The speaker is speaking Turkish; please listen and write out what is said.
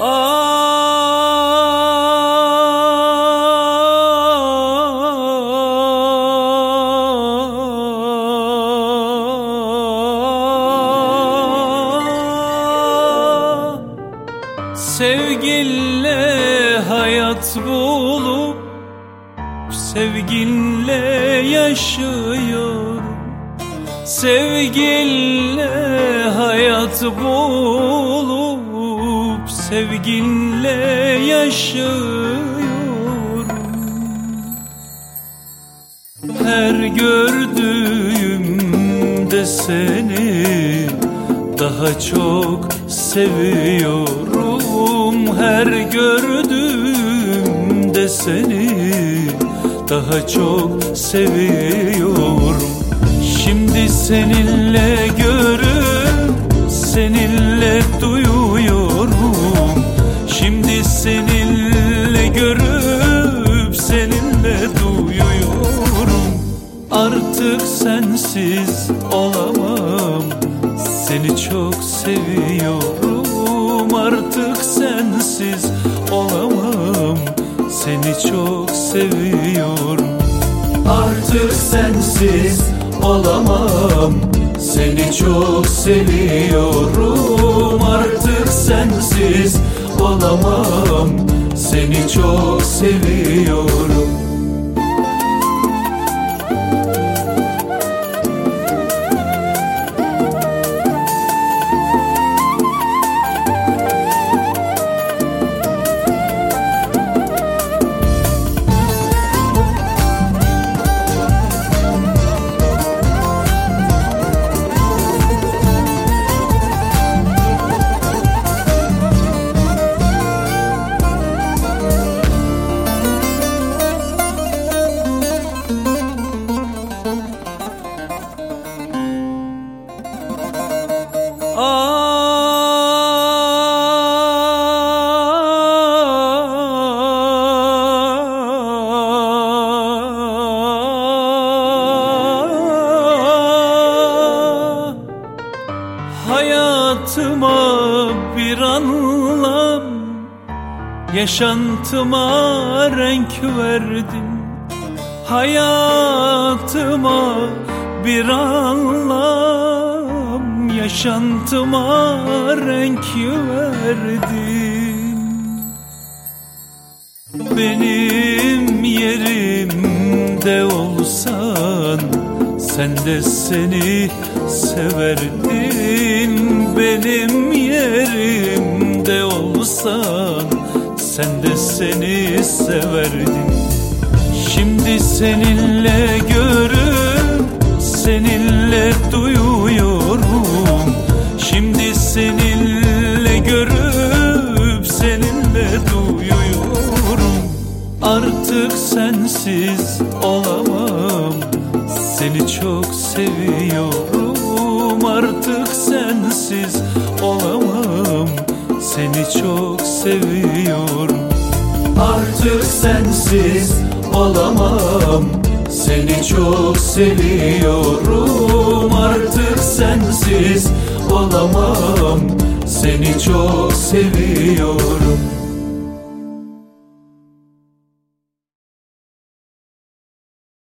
Ah, Sevginle hayat bulup Sevginle yaşıyorum. Sevginle hayat bulup Sevginle yaşıyorum. Her gördüğümde seni daha çok seviyorum. Her gördüğümde seni daha çok seviyorum. Şimdi seninle görüp seninle duyuyorum sensiz olamam. Seni çok seviyorum. Artık sensiz olamam. Seni çok seviyorum. Artık sensiz olamam. Seni çok seviyorum. Artık sensiz olamam. Seni çok seviyorum Hayatıma bir anlam Yaşantıma renk verdin Hayatıma bir anlam Yaşantıma renk verdin Benim yerimde olsan Sen de seni severdin. Benim yerimde olsan Sen de seni severdin. Şimdi seninle görüp seninle duyuyorum Artık sensiz olamam. Seni çok seviyorum. Artık sensiz olamam. Seni çok seviyorum. Artık sensiz olamam. Seni çok seviyorum. Artık sensiz olamam. Seni çok seviyorum